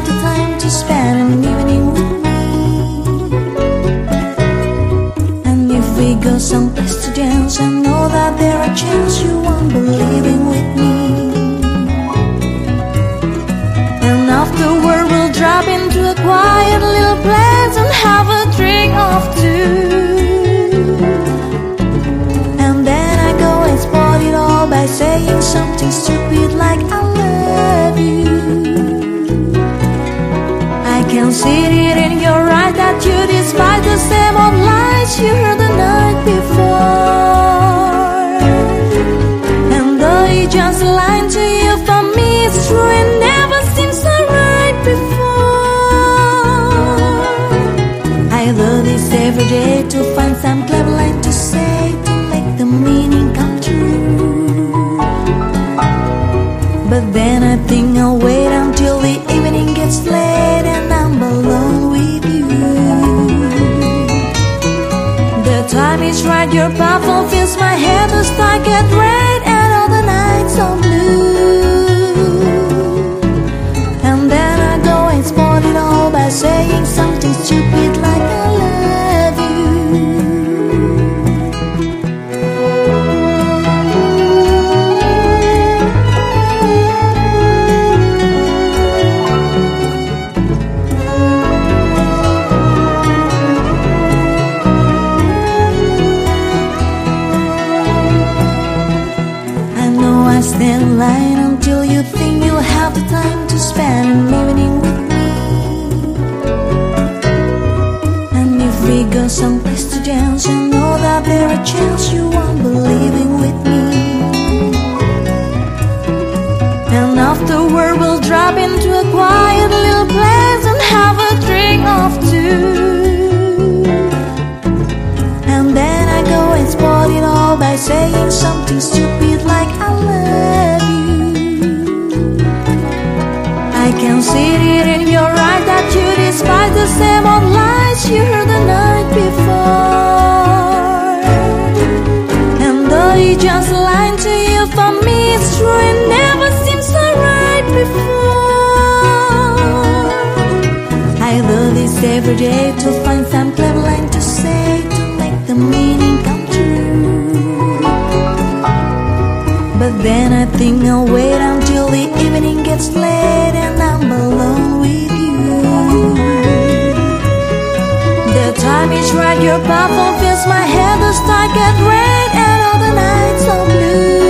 have the time to spend an evening with me. And if we go someplace to dance, I know that there are chances you won't be leaving with me. And afterward, we'll drop into a quiet little place and have a drink of two. And then I go and spoil it all by saying something stupid like can see it in your eyes that you despise the same old lies you heard the night before. And though he just lied to you, for me it's true. It never seems so right before. I do this every day to find some clever line to say to make the meaning come true. But then I think I'll wait until the evening gets late and is right, your perfume fills my head, the star get red and all the nights are blue. In line until you think you'll have the time to spend an evening with me. And if we go someplace to dance, I know that there are chances you won't be leaving with me. And afterward, we'll drop into a quiet little place and have a drink of two. And then I go and spoil it all by saying something stupid like I love you. I can see it in your eyes that you despise the same old lies you heard the night before. And though he just lied to you, for me it's true. It never seems so right before. I do this every day to find some clever I'll wait until the evening gets late and I'm alone with you. The time is right, your perfume fills my head, the stars get red, and all the nights are blue.